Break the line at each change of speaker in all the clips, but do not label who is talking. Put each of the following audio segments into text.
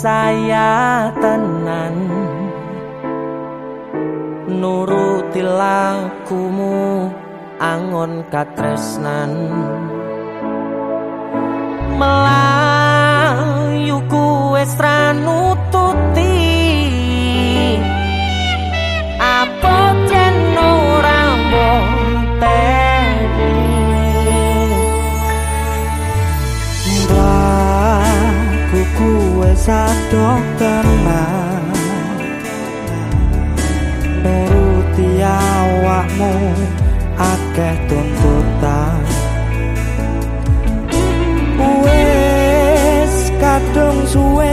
saya tenan. Nuruti lakumu angon katresnan. Melayu
ku estranu sadok tenan nuruti awakmu akeh tuntutan. Wes kadung suwe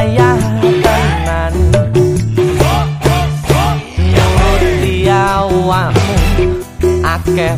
layanan Nuruti awamu
akeh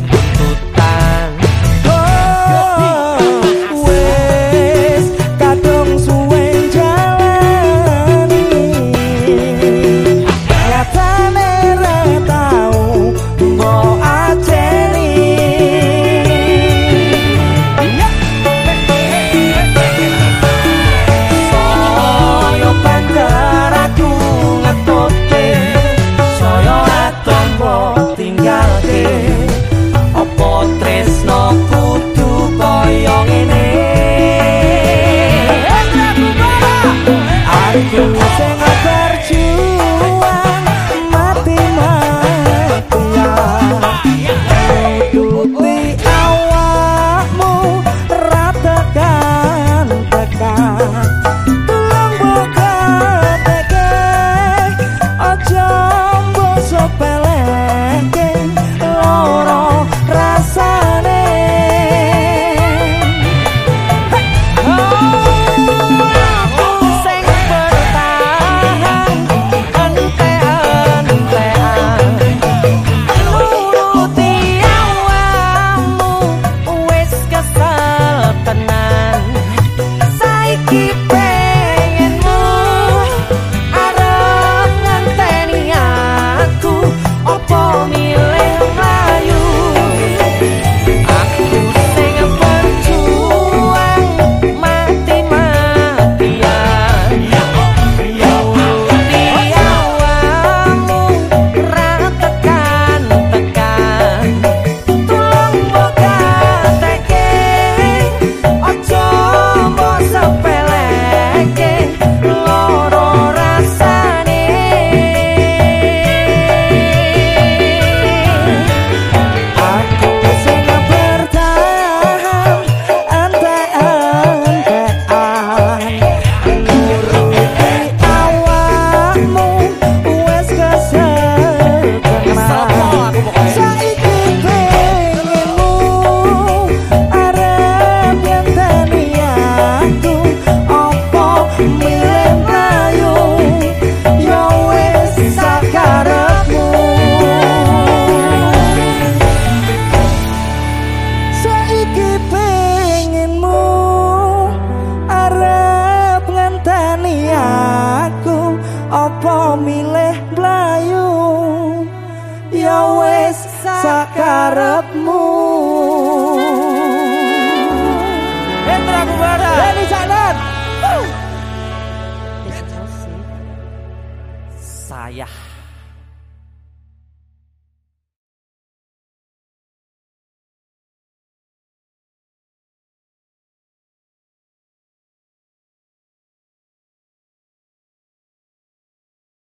Mu.
Entra, Kubara.
Dari
sana.